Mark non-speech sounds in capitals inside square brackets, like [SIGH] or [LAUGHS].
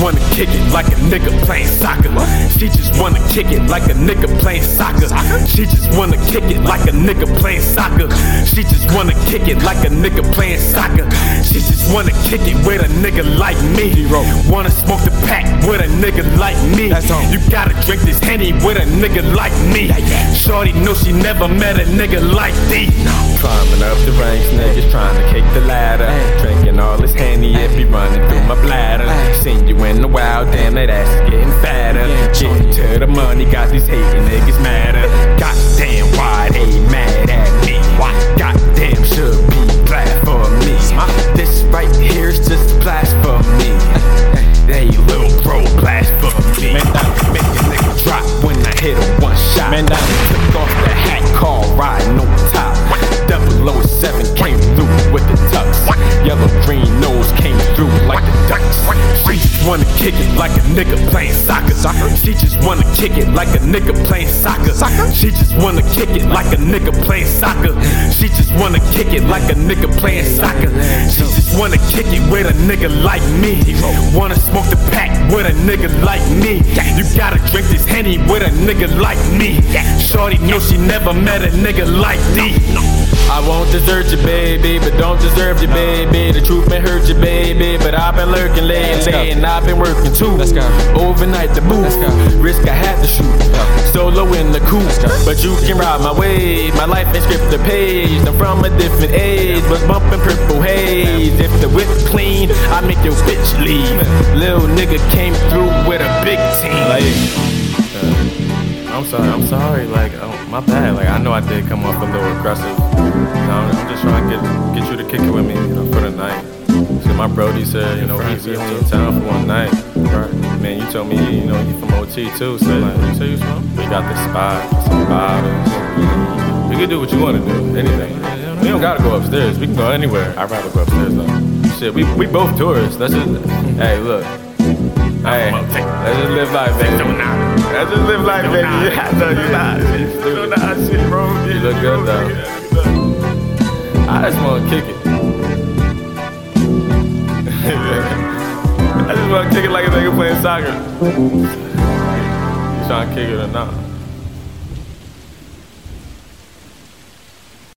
wanna kick it like a nigga playing soccer. She just wanna kick it like a nigga playing soccer. She just wanna kick it like a nigga playing soccer. She just wanna kick it like a nigga playing soccer. She just wanna kick it with a nigga like me. Wanna smoke the pack with a nigga like me. You gotta drink this henny with a nigga like me. Shorty know she never met a nigga like thee. Climbing up the ranks, niggas trying to kick the ladder. Drinking all this henny, it be running through my bladder. Damn that ass is getting fatter. Getting to the money, got these hating niggas madder. Goddamn, why they mad at me? Why? Goddamn, should be glad for me. My, This right here's just blasphemy. They little bro blasphemy. Man, that make a nigga drop when I hit him one shot. Man, that took off the hat, car riding on top. 007 came through like a nigga playing soccer. soccer. She just wanna kick it like a nigga playing soccer. She just wanna kick it like a nigga playing soccer. She just wanna kick it like a nigga playing soccer. She just wanna kick it with a nigga like me. Wanna smoke the pack with a nigga like me. You gotta drink this henny with a nigga like me. Shorty know she never met a nigga like thee. I won't desert you, baby, but don't deserve you, baby. The truth may hurt you, baby, but I've been lurking lately, and I've been working too. Let's go. Overnight the move, Let's risk I had to shoot. Solo in the coupe, but you can ride my wave. My life ain't scripted page. I'm from a different age, was bumping purple haze. If the whip clean, I make your bitch leave. Little nigga came through with a big team. I'm sorry, I'm sorry. Like, oh, my bad. Like, I know I did come off a little aggressive. You know, I'm just trying to get get you to kick it with me, you know, for the night. So my Brody said, you know, he be only in town for one night. Right. Man, you told me, you know, you from OT too. So like, you say you from? We got the spot, some bottles. We can do what you want to do, anything. We don't gotta go upstairs. We can go anywhere. I'd rather go upstairs though. Shit, we we both tourists. Let's just, hey, look. Hey, let's just live life, baby. Let's just live life, baby. [LAUGHS] I know you not. You know not shit, bro. You look good though. I just wanna kick it. [LAUGHS] I just wanna kick it like a nigga playing soccer. You trying to kick it or not?